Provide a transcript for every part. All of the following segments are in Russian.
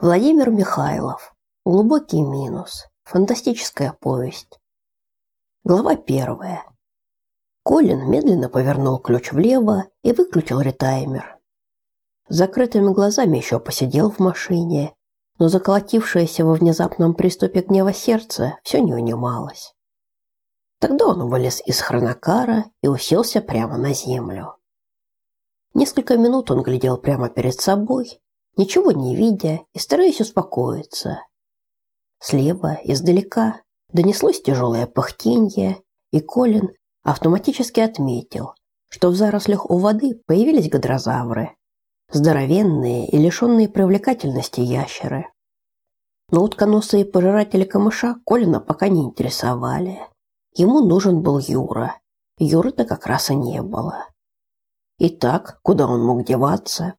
Владимир Михайлов. Глубокий минус. Фантастическая повесть. Глава первая. Колин медленно повернул ключ влево и выключил ретаймер. С закрытыми глазами еще посидел в машине, но заколотившееся во внезапном приступе гнева сердце все не унималось. Тогда он вылез из хронокара и уселся прямо на землю. Несколько минут он глядел прямо перед собой, ничего не видя и стараясь успокоиться. Слева, издалека, донеслось тяжелое пыхтенье, и Колин автоматически отметил, что в зарослях у воды появились гадрозавры, здоровенные и лишенные привлекательности ящеры. Но утконосые пожиратели камыша Колина пока не интересовали. Ему нужен был Юра. Юры-то как раз и не было. Итак, куда он мог деваться?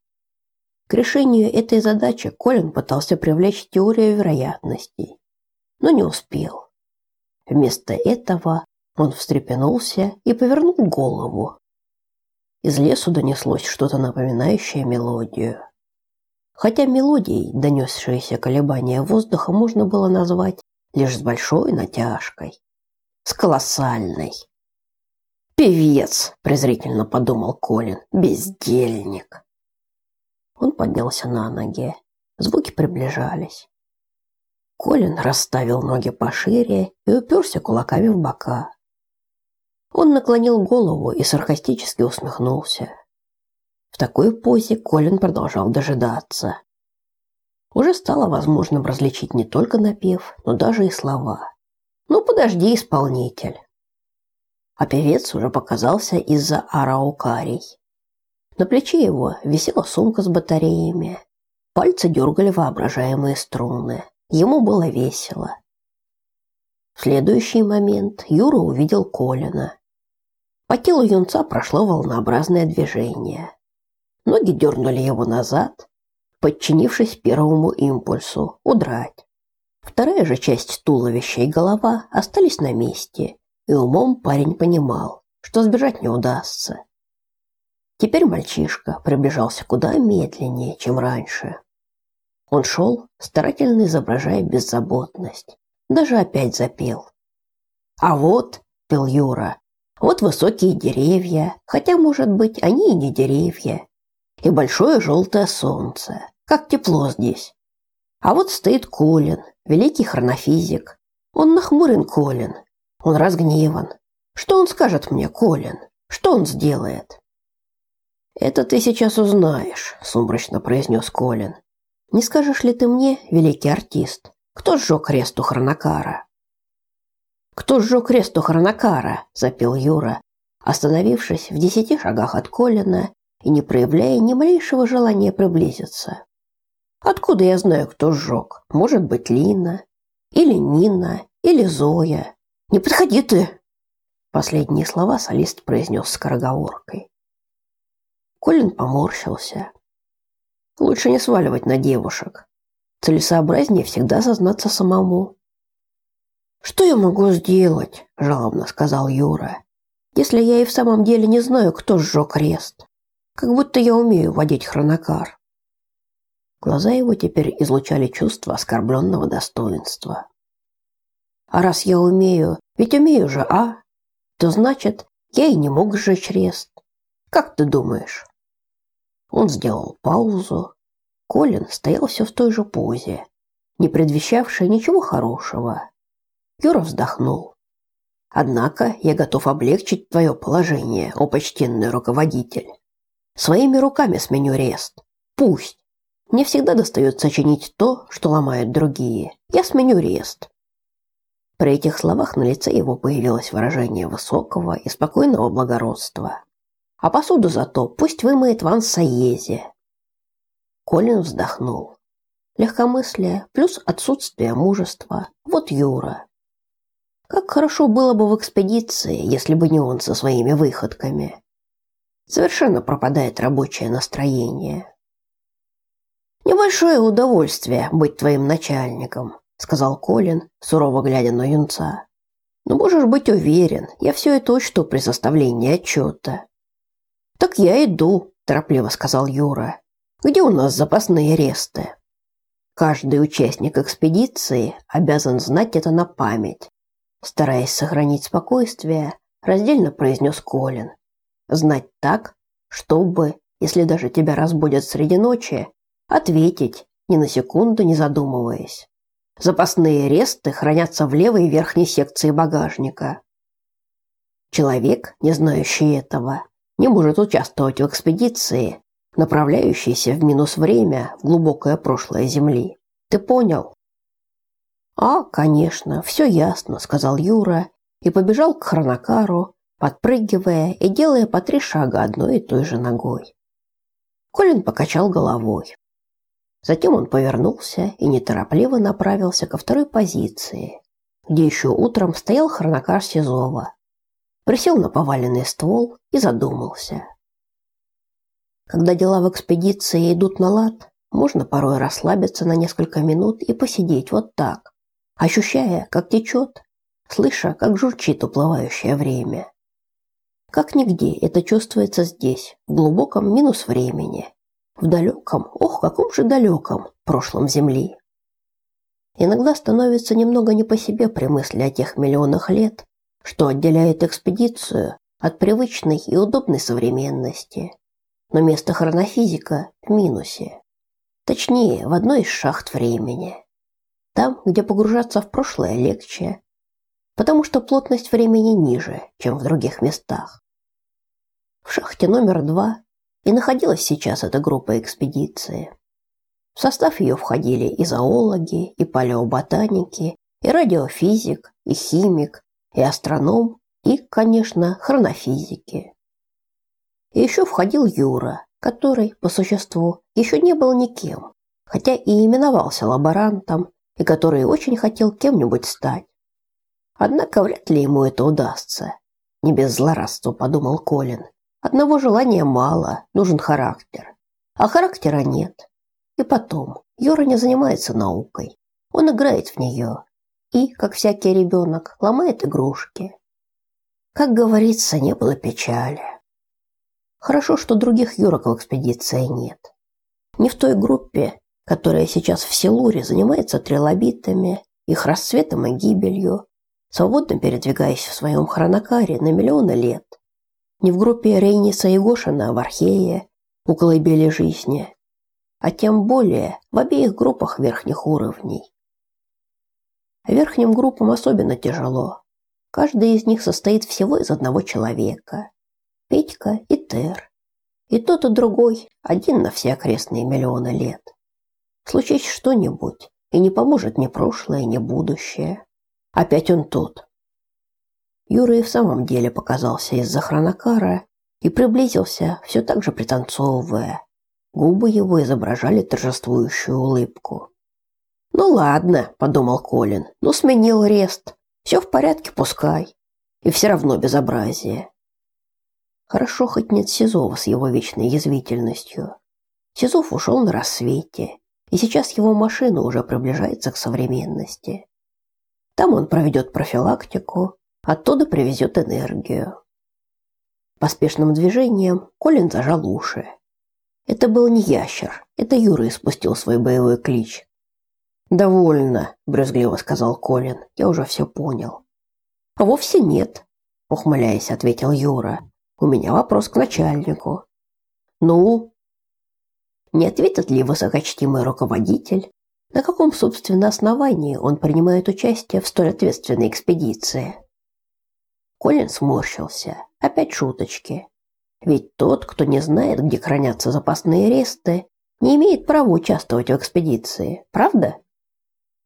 К решению этой задачи Колин пытался привлечь теорию вероятностей, но не успел. Вместо этого он встрепенулся и повернул голову. Из лесу донеслось что-то напоминающее мелодию. Хотя мелодией донесшиеся колебания воздуха можно было назвать лишь с большой натяжкой. С колоссальной. «Певец!» – презрительно подумал Колин. «Бездельник!» Он поднялся на ноги. Звуки приближались. Колин расставил ноги пошире и уперся кулаками в бока. Он наклонил голову и саркастически усмехнулся. В такой позе Колин продолжал дожидаться. Уже стало возможным различить не только напев, но даже и слова. «Ну, подожди, исполнитель!» А певец уже показался из-за араукарий. На плече его висела сумка с батареями. Пальцы дергали воображаемые струны. Ему было весело. В следующий момент Юра увидел Колина. По телу юнца прошло волнообразное движение. Ноги дернули его назад, подчинившись первому импульсу удрать. Вторая же часть туловища и голова остались на месте, и умом парень понимал, что сбежать не удастся. Теперь мальчишка приближался куда медленнее, чем раньше. Он шел, старательно изображая беззаботность. Даже опять запел. А вот, пел Юра, вот высокие деревья, хотя, может быть, они и не деревья. И большое желтое солнце. Как тепло здесь. А вот стоит Колин, великий хронофизик. Он нахмурен, Колин. Он разгневан. Что он скажет мне, Колин? Что он сделает? Это ты сейчас узнаешь, сумрачно произнес Колин. Не скажешь ли ты мне, великий артист, кто сжег крест у Хронокара? Кто сжег крест у Хронокара? запел Юра, остановившись в десяти шагах от Колина и не проявляя ни малейшего желания приблизиться. Откуда я знаю, кто сжег? Может быть, Лина или Нина или Зоя. Не подходи ты. Последние слова солист произнес скороговоркой. Колин поморщился. Лучше не сваливать на девушек. Целесообразнее всегда сознаться самому. Что я могу сделать, жалобно сказал Юра. Если я и в самом деле не знаю, кто сжег крест. Как будто я умею водить хронокар. Глаза его теперь излучали чувство оскорбленного достоинства. А раз я умею, ведь умею же, а? То значит, я и не мог сжечь крест. Как ты думаешь? Он сделал паузу. Колин стоял все в той же позе, не предвещавшей ничего хорошего. Юра вздохнул. Однако я готов облегчить твое положение, о почтенный руководитель. Своими руками сменю рест. Пусть. Мне всегда достается чинить то, что ломают другие. Я сменю рест. При этих словах на лице его появилось выражение высокого и спокойного благородства. А посуду зато пусть вымоет Ван Саези. Колин вздохнул. Легкомыслие плюс отсутствие мужества. Вот Юра. Как хорошо было бы в экспедиции, если бы не он со своими выходками. Совершенно пропадает рабочее настроение. Небольшое удовольствие быть твоим начальником, сказал Колин, сурово глядя на юнца. Но можешь быть уверен, я все это учту при составлении отчета. Так я иду, торопливо сказал Юра. Где у нас запасные аресты? Каждый участник экспедиции обязан знать это на память. Стараясь сохранить спокойствие, раздельно произнес Колин. Знать так, чтобы, если даже тебя разбудят среди ночи, ответить, ни на секунду не задумываясь. Запасные ресты хранятся в левой верхней секции багажника. Человек, не знающий этого, не может участвовать в экспедиции, направляющейся в минус время в глубокое прошлое Земли. Ты понял? А, конечно, все ясно, сказал Юра и побежал к хронокару, подпрыгивая и делая по три шага одной и той же ногой. Колин покачал головой. Затем он повернулся и неторопливо направился ко второй позиции, где еще утром стоял хронокар Сизова. Присел на поваленный ствол и задумался. Когда дела в экспедиции идут на лад, можно порой расслабиться на несколько минут и посидеть вот так, ощущая, как течет, слыша, как журчит уплывающее время. Как нигде это чувствуется здесь, в глубоком минус времени, в далеком, ох, каком же далеком прошлом Земли. Иногда становится немного не по себе при мысли о тех миллионах лет, что отделяет экспедицию от привычной и удобной современности. Но место хронофизика в минусе. Точнее, в одной из шахт времени. Там, где погружаться в прошлое легче, потому что плотность времени ниже, чем в других местах. В шахте номер два и находилась сейчас эта группа экспедиции. В состав ее входили и зоологи, и палеоботаники, и радиофизик, и химик, и астроном, и, конечно, хронофизики. И еще входил Юра, который, по существу, еще не был никем, хотя и именовался лаборантом, и который очень хотел кем-нибудь стать. Однако вряд ли ему это удастся. Не без злорадства подумал Колин. Одного желания мало, нужен характер. А характера нет. И потом, Юра не занимается наукой. Он играет в нее. И, как всякий ребенок, ломает игрушки. Как говорится, не было печали. Хорошо, что других Юрок в экспедиции нет. Не в той группе, которая сейчас в Силуре занимается трилобитами, их расцветом и гибелью, свободно передвигаясь в своем хронокаре на миллионы лет. Не в группе Рейниса и Гошина в Архее, у колыбели жизни, а тем более в обеих группах верхних уровней. Верхним группам особенно тяжело. Каждая из них состоит всего из одного человека. Петька и Тер. И тот, и другой один на все окрестные миллионы лет. Случись что-нибудь, и не поможет ни прошлое, ни будущее. Опять он тут. Юра и в самом деле показался из-за хронокара и приблизился, все так же пританцовывая. Губы его изображали торжествующую улыбку. «Ну ладно», — подумал Колин, — «ну сменил рест. Все в порядке, пускай. И все равно безобразие». Хорошо хоть нет Сизова с его вечной язвительностью. Сизов ушел на рассвете, и сейчас его машина уже приближается к современности. Там он проведет профилактику, оттуда привезет энергию. Поспешным движением Колин зажал уши. Это был не ящер, это Юра испустил свой боевой клич. «Довольно», – брезгливо сказал Колин, – «я уже все понял». «А вовсе нет», – ухмыляясь, ответил Юра. «У меня вопрос к начальнику». «Ну?» Не ответит ли высокочтимый руководитель, на каком, собственно, основании он принимает участие в столь ответственной экспедиции? Колин сморщился. Опять шуточки. Ведь тот, кто не знает, где хранятся запасные ресты, не имеет права участвовать в экспедиции, правда?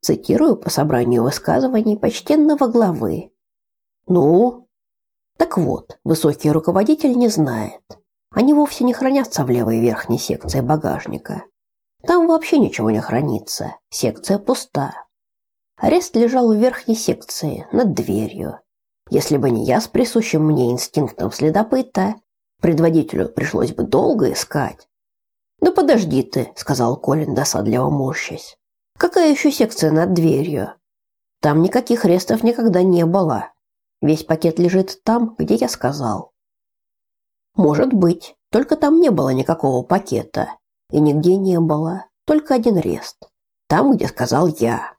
Цитирую по собранию высказываний почтенного главы. Ну, так вот, высокий руководитель не знает. Они вовсе не хранятся в левой верхней секции багажника. Там вообще ничего не хранится. Секция пуста. Арест лежал в верхней секции, над дверью. Если бы не я с присущим мне инстинктом следопыта, предводителю пришлось бы долго искать. «Ну подожди ты», — сказал Колин, досадливо морщась. «Какая еще секция над дверью? Там никаких рестов никогда не было. Весь пакет лежит там, где я сказал». «Может быть, только там не было никакого пакета. И нигде не было, только один рест. Там, где сказал я.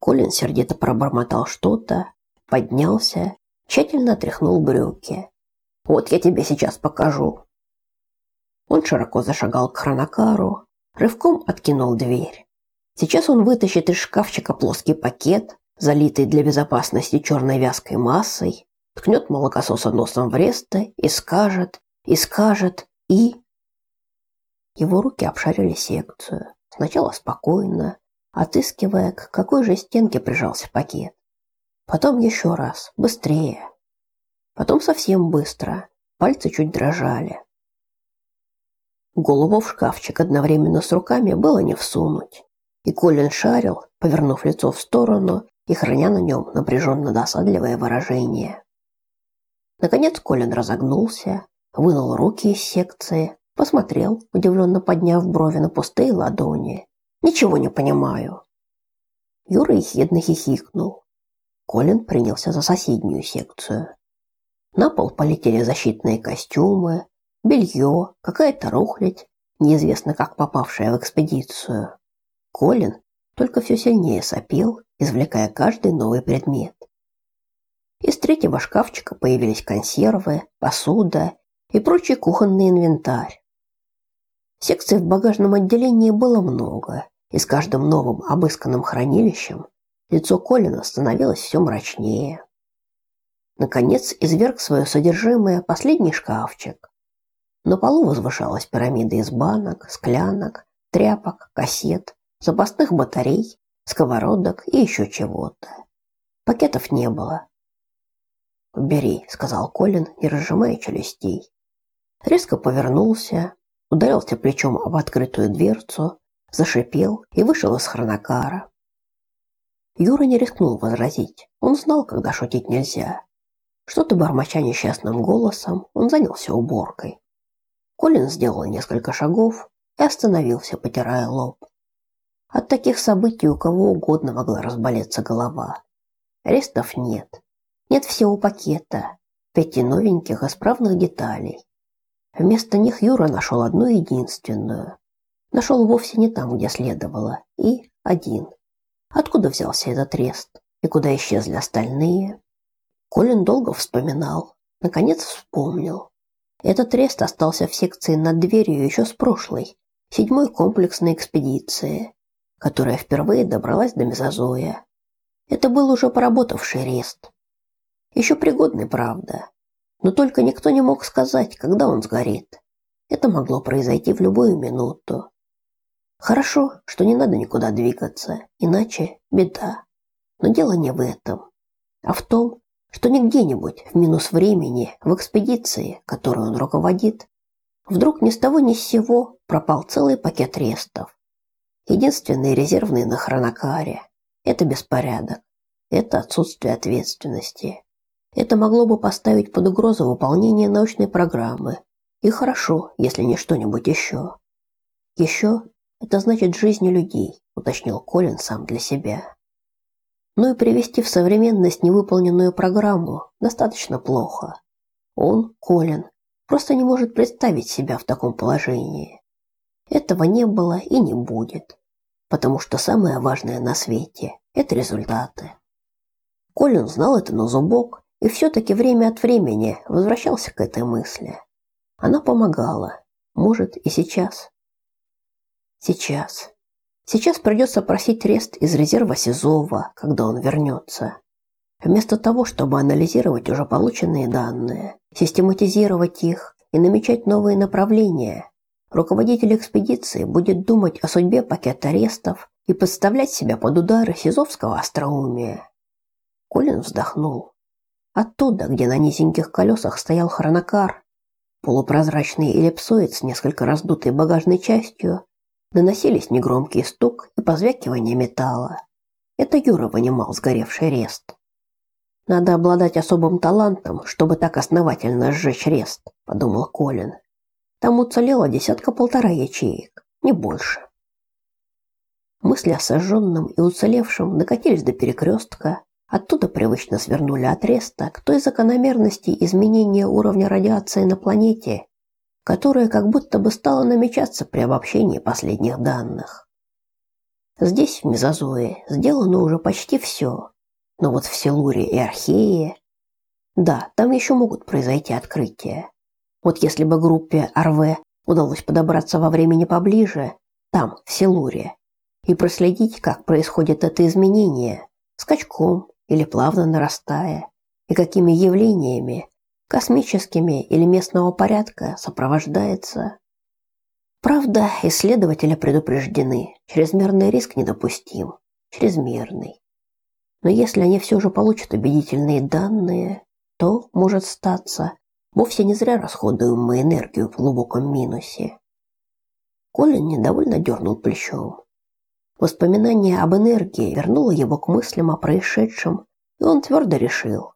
Колин сердито пробормотал что-то, поднялся, тщательно отряхнул брюки. Вот я тебе сейчас покажу. Он широко зашагал к хронокару, рывком откинул дверь. Сейчас он вытащит из шкафчика плоский пакет, залитый для безопасности черной вязкой массой, ткнет молокососа носом в ресто и скажет, и скажет, и... Его руки обшарили секцию. Сначала спокойно, отыскивая, к какой же стенке прижался пакет. Потом еще раз, быстрее. Потом совсем быстро. Пальцы чуть дрожали. Голову в шкафчик одновременно с руками было не всунуть. И Колин шарил, повернув лицо в сторону и храня на нем напряженно досадливое выражение. Наконец Колин разогнулся, вынул руки из секции, посмотрел, удивленно подняв брови на пустые ладони. Ничего не понимаю. Юра ехидно хихикнул. Колин принялся за соседнюю секцию. На пол полетели защитные костюмы, белье, какая-то рухлядь, неизвестно как попавшая в экспедицию. Колин только все сильнее сопел, извлекая каждый новый предмет. Из третьего шкафчика появились консервы, посуда и прочий кухонный инвентарь. Секций в багажном отделении было много, и с каждым новым обысканным хранилищем лицо Колина становилось все мрачнее. Наконец изверг свое содержимое последний шкафчик. На полу возвышалась пирамида из банок, склянок, тряпок, кассет, запасных батарей, сковородок и еще чего-то. Пакетов не было. «Бери», — сказал Колин, не разжимая челюстей. Резко повернулся, ударился плечом об открытую дверцу, зашипел и вышел из хронокара. Юра не рискнул возразить. Он знал, когда шутить нельзя. Что-то бормоча несчастным голосом, он занялся уборкой. Колин сделал несколько шагов и остановился, потирая лоб. От таких событий у кого угодно могла разболеться голова. Арестов нет. Нет всего пакета, пяти новеньких исправных деталей. Вместо них Юра нашел одну единственную. Нашел вовсе не там, где следовало, и один. Откуда взялся этот рест? И куда исчезли остальные? Колин долго вспоминал. Наконец вспомнил. Этот рест остался в секции над дверью еще с прошлой, седьмой комплексной экспедиции, которая впервые добралась до Мезозоя. Это был уже поработавший рест. Еще пригодный, правда. Но только никто не мог сказать, когда он сгорит. Это могло произойти в любую минуту. Хорошо, что не надо никуда двигаться, иначе беда. Но дело не в этом, а в том, что не где-нибудь в минус времени в экспедиции, которую он руководит, вдруг ни с того ни с сего пропал целый пакет рестов. Единственный резервный на хронокаре это беспорядок, это отсутствие ответственности. Это могло бы поставить под угрозу выполнение научной программы. И хорошо, если не что-нибудь еще. Еще это значит жизни людей, уточнил Колин сам для себя но и привести в современность невыполненную программу достаточно плохо. Он, Колин, просто не может представить себя в таком положении. Этого не было и не будет, потому что самое важное на свете это результаты. Колин знал это на зубок и все таки время от времени возвращался к этой мысли. Она помогала, может, и сейчас. Сейчас. Сейчас придется просить рест из резерва Сизова, когда он вернется. Вместо того, чтобы анализировать уже полученные данные, систематизировать их и намечать новые направления, руководитель экспедиции будет думать о судьбе пакета арестов и подставлять себя под удары сизовского остроумия. Колин вздохнул. Оттуда, где на низеньких колесах стоял хронокар, полупрозрачный эллипсоид с несколько раздутой багажной частью, Доносились негромкий стук и позвякивание металла. Это Юра вынимал сгоревший рест. Надо обладать особым талантом, чтобы так основательно сжечь рест, подумал Колин. Там уцелело десятка-полтора ячеек, не больше. Мысли о сожженном и уцелевшем докатились до перекрестка, оттуда привычно свернули от реста к той закономерности изменения уровня радиации на планете, которое как будто бы стало намечаться при обобщении последних данных. Здесь, в Мезозое, сделано уже почти все. Но вот в Силуре и Архее... Да, там еще могут произойти открытия. Вот если бы группе РВ удалось подобраться во времени поближе, там, в Силуре, и проследить, как происходит это изменение, скачком или плавно нарастая, и какими явлениями, космическими или местного порядка, сопровождается. Правда, исследователи предупреждены, чрезмерный риск недопустим, чрезмерный. Но если они все же получат убедительные данные, то, может статься, вовсе не зря расходуем мы энергию в глубоком минусе. Колин недовольно дернул плечом. Воспоминание об энергии вернуло его к мыслям о происшедшем, и он твердо решил.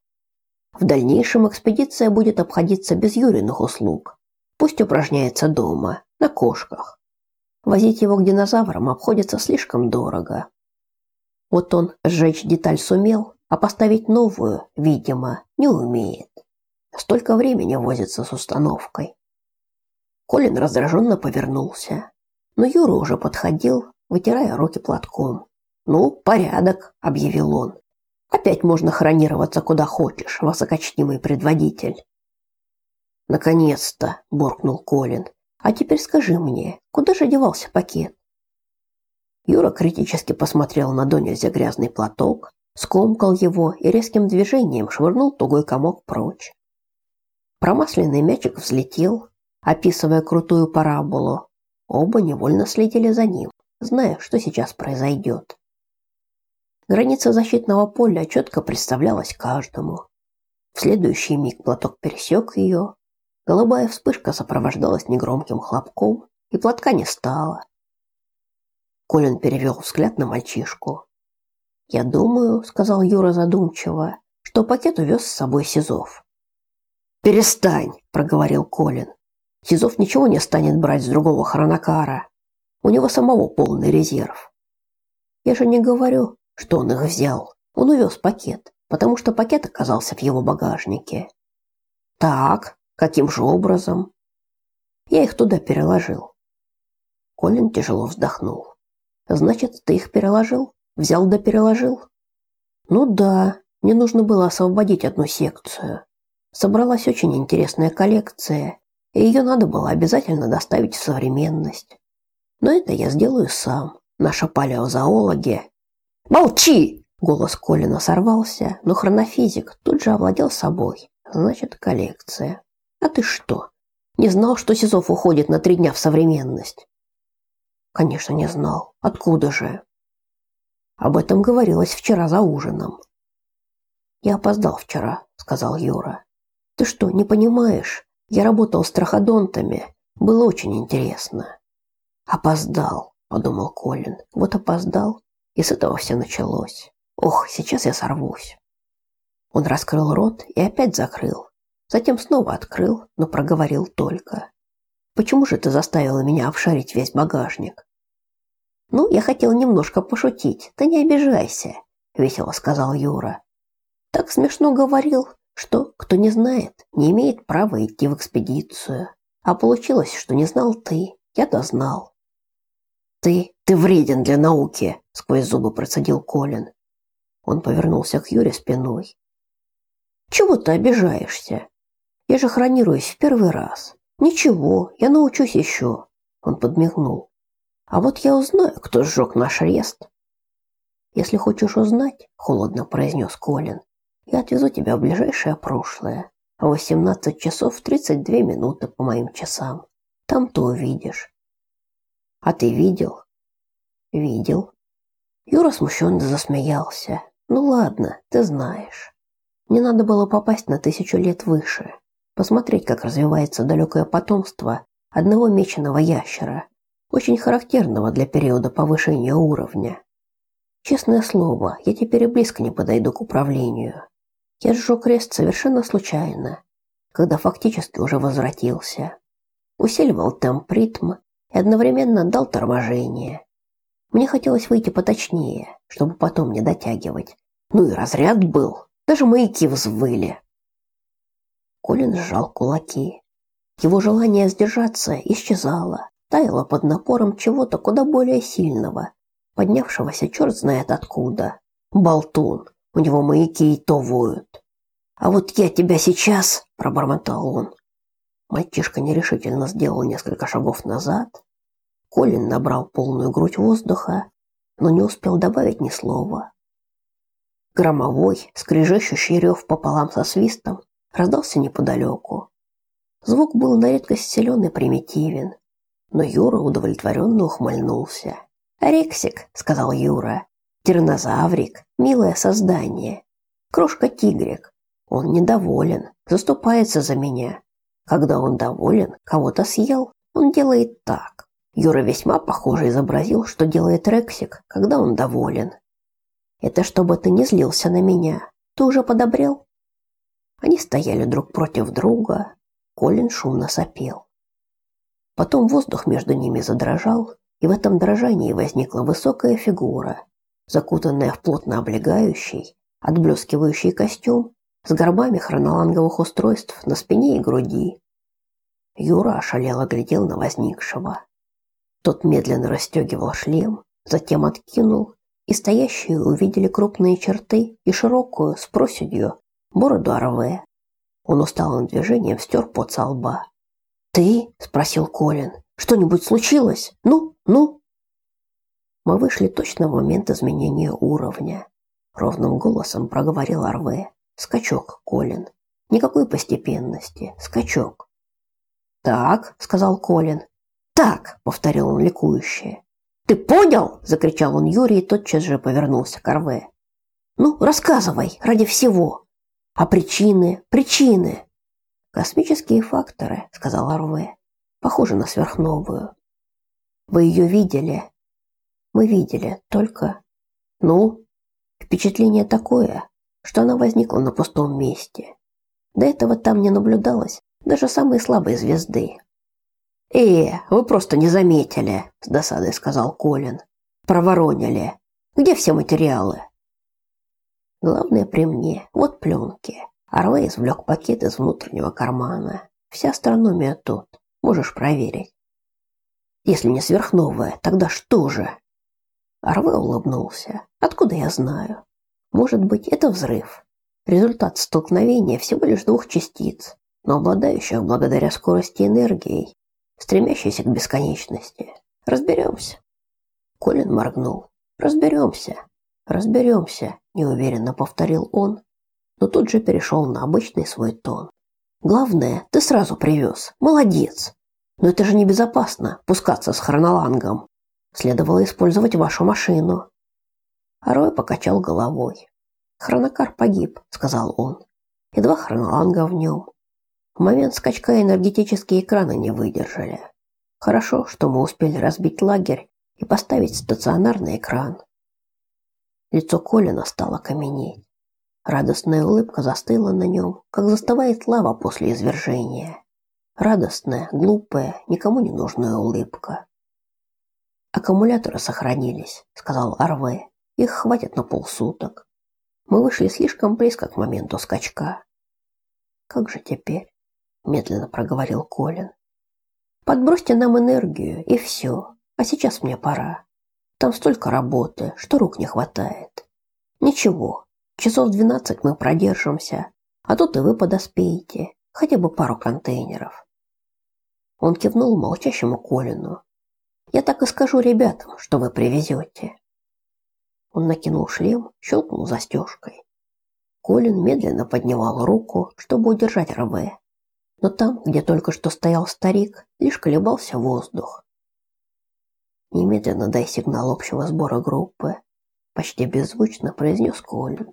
В дальнейшем экспедиция будет обходиться без Юриных услуг. Пусть упражняется дома, на кошках. Возить его к динозаврам обходится слишком дорого. Вот он сжечь деталь сумел, а поставить новую, видимо, не умеет. Столько времени возится с установкой. Колин раздраженно повернулся, но Юра уже подходил, вытирая руки платком. "Ну, порядок", объявил он. "Опять можно хронироваться куда хочешь, высокочтимый предводитель". "Наконец-то", буркнул Колин. "А теперь скажи мне, куда же девался пакет?" Юра критически посмотрел на до грязный платок, скомкал его и резким движением швырнул тугой комок прочь. Промасленный мячик взлетел, описывая крутую параболу. Оба невольно следили за ним зная, что сейчас произойдет. Граница защитного поля четко представлялась каждому. В следующий миг платок пересек ее, голубая вспышка сопровождалась негромким хлопком, и платка не стало. Колин перевел взгляд на мальчишку. «Я думаю», — сказал Юра задумчиво, — «что пакет увез с собой Сизов». «Перестань», — проговорил Колин. «Сизов ничего не станет брать с другого хронокара. У него самого полный резерв. Я же не говорю, что он их взял. Он увез пакет, потому что пакет оказался в его багажнике. Так, каким же образом? Я их туда переложил. Колин тяжело вздохнул. Значит, ты их переложил? Взял да переложил? Ну да, мне нужно было освободить одну секцию. Собралась очень интересная коллекция, и ее надо было обязательно доставить в современность. Но это я сделаю сам. Наша палеозоологи. Молчи! Голос Колина сорвался, но хронофизик тут же овладел собой. Значит, коллекция. А ты что? Не знал, что Сизов уходит на три дня в современность? Конечно, не знал. Откуда же? Об этом говорилось вчера за ужином. Я опоздал вчера, сказал Юра. Ты что, не понимаешь? Я работал с траходонтами. Было очень интересно. Опоздал, подумал Колин. Вот опоздал, и с этого все началось. Ох, сейчас я сорвусь. Он раскрыл рот и опять закрыл. Затем снова открыл, но проговорил только: "Почему же ты заставила меня обшарить весь багажник?" "Ну, я хотел немножко пошутить. Ты не обижайся", весело сказал Юра. Так смешно говорил, что кто не знает, не имеет права идти в экспедицию. А получилось, что не знал ты. Я-то знал. Ты, ты вреден для науки, сквозь зубы процедил Колин. Он повернулся к Юре спиной. Чего ты обижаешься? Я же хронируюсь в первый раз. Ничего, я научусь еще. Он подмигнул. А вот я узнаю, кто сжег наш арест. Если хочешь узнать, холодно произнес Колин, я отвезу тебя в ближайшее прошлое. В 18 часов 32 минуты по моим часам. Там ты увидишь, а ты видел? Видел. Юра смущенно засмеялся. Ну ладно, ты знаешь. Мне надо было попасть на тысячу лет выше, посмотреть, как развивается далекое потомство одного меченого ящера, очень характерного для периода повышения уровня. Честное слово, я теперь и близко не подойду к управлению. Я сжег крест совершенно случайно, когда фактически уже возвратился. Усиливал темп ритма и одновременно дал торможение. Мне хотелось выйти поточнее, чтобы потом не дотягивать. Ну и разряд был, даже маяки взвыли. Колин сжал кулаки. Его желание сдержаться исчезало, таяло под напором чего-то куда более сильного, поднявшегося черт знает откуда. Болтун, у него маяки и то воют. А вот я тебя сейчас, пробормотал он. Мальчишка нерешительно сделал несколько шагов назад. Колин набрал полную грудь воздуха, но не успел добавить ни слова. Громовой, скрежещущий рев пополам со свистом раздался неподалеку. Звук был на редкость силен и примитивен, но Юра удовлетворенно ухмыльнулся. «Рексик», — сказал Юра, — «тиранозаврик, милое создание, крошка-тигрик. Он недоволен, заступается за меня. Когда он доволен, кого-то съел, он делает так». Юра весьма похоже изобразил, что делает Рексик, когда он доволен. Это чтобы ты не злился на меня. Ты уже подобрел? Они стояли друг против друга. Колин шумно сопел. Потом воздух между ними задрожал, и в этом дрожании возникла высокая фигура, закутанная в плотно облегающий, отблескивающий костюм с горбами хроноланговых устройств на спине и груди. Юра ошалело глядел на возникшего. Тот медленно расстегивал шлем, затем откинул и стоящие увидели крупные черты и широкую, с проседью, бороду Арве. Он усталым движением стер пот со лба. «Ты?» – спросил Колин. «Что-нибудь случилось? Ну, ну?» Мы вышли точно в момент изменения уровня. Ровным голосом проговорил Арве. «Скачок, Колин. Никакой постепенности. Скачок». «Так», – сказал Колин. «Так», – повторил он ликующе. Ты понял? закричал он Юрий и тотчас же повернулся к Арве. Ну, рассказывай, ради всего. А причины, причины. Космические факторы, сказал Арве. Похоже на сверхновую. Вы ее видели? Мы видели, только ну, впечатление такое, что она возникла на пустом месте. До этого там не наблюдалось даже самой слабой звезды. «Э, вы просто не заметили», – с досадой сказал Колин. «Проворонили. Где все материалы?» «Главное при мне. Вот пленки». Арвей извлек пакет из внутреннего кармана. «Вся астрономия тут. Можешь проверить». «Если не сверхновая, тогда что же?» Арвей улыбнулся. «Откуда я знаю? Может быть, это взрыв. Результат столкновения всего лишь двух частиц, но обладающих благодаря скорости энергией стремящийся к бесконечности. Разберемся. Колин моргнул. Разберемся. Разберемся, неуверенно повторил он, но тут же перешел на обычный свой тон. Главное, ты сразу привез. Молодец. Но это же небезопасно пускаться с хронолангом. Следовало использовать вашу машину. Арой покачал головой. Хронокар погиб, сказал он. И два хроноланга в нем. В момент скачка энергетические экраны не выдержали. Хорошо, что мы успели разбить лагерь и поставить стационарный экран. Лицо Колина стало каменеть. Радостная улыбка застыла на нем, как застывает лава после извержения. Радостная, глупая, никому не нужная улыбка. Аккумуляторы сохранились, сказал Арве. Их хватит на полсуток. Мы вышли слишком близко к моменту скачка. Как же теперь? медленно проговорил Колин. Подбросьте нам энергию и все. А сейчас мне пора. Там столько работы, что рук не хватает. Ничего, часов двенадцать мы продержимся, а тут и вы подоспеете, хотя бы пару контейнеров. Он кивнул молчащему Колину. Я так и скажу ребятам, что вы привезете. Он накинул шлем, щелкнул застежкой. Колин медленно поднимал руку, чтобы удержать РВ, но там, где только что стоял старик, лишь колебался воздух. Немедленно дай сигнал общего сбора группы, почти беззвучно произнес Колин.